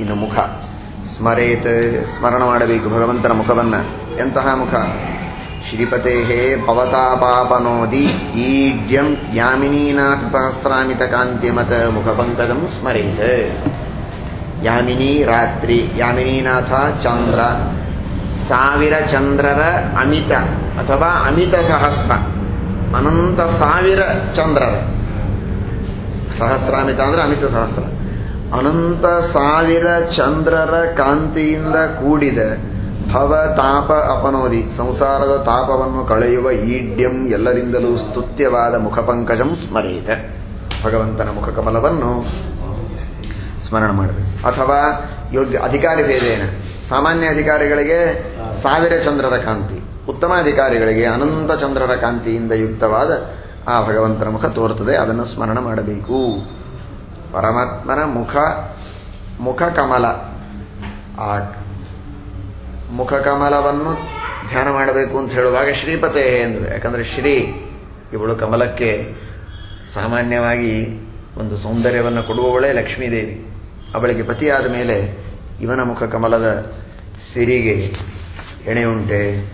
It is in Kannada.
ಇನ್ನು ಮುಖ. ಸ್ಮರೇತ್, ಸ್ಮರಣ ಮಾಡಬೇಕು ಭಗವಂತನ ಮುಖವನ್ನ. ಎಂತಹ ಮುಖ? ಶ್ರೀಪತೆ ಭವತಾಪಾಪನೋದಿ ಈಡ್ಯಂ ಯಾಮಿನೀನಾಥ ಸಹಸ್ರಾಮಿತ ಕಾಂತಿಮತ ಮುಖಪಂಕಜಂ ಸ್ಮರೇತ್. ಯಾಮಿನಿ ರಾತ್ರಿ, ಯಾಮಿನೀನಾಥ ಚಂದ್ರ, ಸಾವಿರ ಚಂದ್ರರ ಅಮಿತ ಅಥವಾ ಅಮಿತ ಸಹಸ್ರ, ಅನಂತ ಸಾವಿರ ಚಂದ್ರರ. ಸಹಸ್ರಾಮಿತ ಅಂದ್ರೆ ಅಮಿತ ಸಹಸ್ರ. ಅನಂತ ಸಾವಿರ ಚಂದ್ರರ ಕಾಂತಿಯಿಂದ ಕೂಡಿದ ಭವ ತಾಪ ಅಪನೋದಿ, ಸಂಸಾರದ ತಾಪವನ್ನು ಕಳೆಯುವ ಈಡ್ಯಂ ಎಲ್ಲರಿಂದಲೂ ಸ್ತುತ್ಯವಾದ ಮುಖಪಂಕಜಂ ಸ್ಮರೆಯಿದೆ ಭಗವಂತನ ಮುಖಕಮಲವನ್ನು ಸ್ಮರಣ ಮಾಡಬೇಕು ಅಥವಾ ಯೋಗ್ಯ ಅಧಿಕಾರಿ ಭೇದೇನ, ಸಾಮಾನ್ಯ ಅಧಿಕಾರಿಗಳಿಗೆ ಸಾವಿರ ಚಂದ್ರರ ಕಾಂತಿ, ಉತ್ತಮ ಅಧಿಕಾರಿಗಳಿಗೆ ಅನಂತ ಚಂದ್ರರ ಕಾಂತಿಯಿಂದ ಯುಕ್ತವಾದ ಆ ಭಗವಂತನ ಮುಖ ತೋರುತ್ತದೆ, ಅದನ್ನು ಸ್ಮರಣ ಮಾಡಬೇಕು. ಪರಮಾತ್ಮನ ಮುಖ ಮುಖ ಕಮಲ. ಆ ಮುಖ ಕಮಲವನ್ನು ಧ್ಯಾನ ಮಾಡಬೇಕು ಅಂತ ಹೇಳುವಾಗ ಶ್ರೀಪತೆ ಎಂದು. ಯಾಕಂದ್ರೆ ಶ್ರೀ ಇವಳು ಕಮಲಕ್ಕೆ ಸಾಮಾನ್ಯವಾಗಿ ಒಂದು ಸೌಂದರ್ಯವನ್ನು ಕೊಡುವವಳೇ ಲಕ್ಷ್ಮೀದೇವಿ. ಅವಳಿಗೆ ಪತಿಯಾದ ಮೇಲೆ ಇವನ ಮುಖ ಕಮಲದ ಸಿರಿಗೆ ಎಣೆ ಉಂಟೆ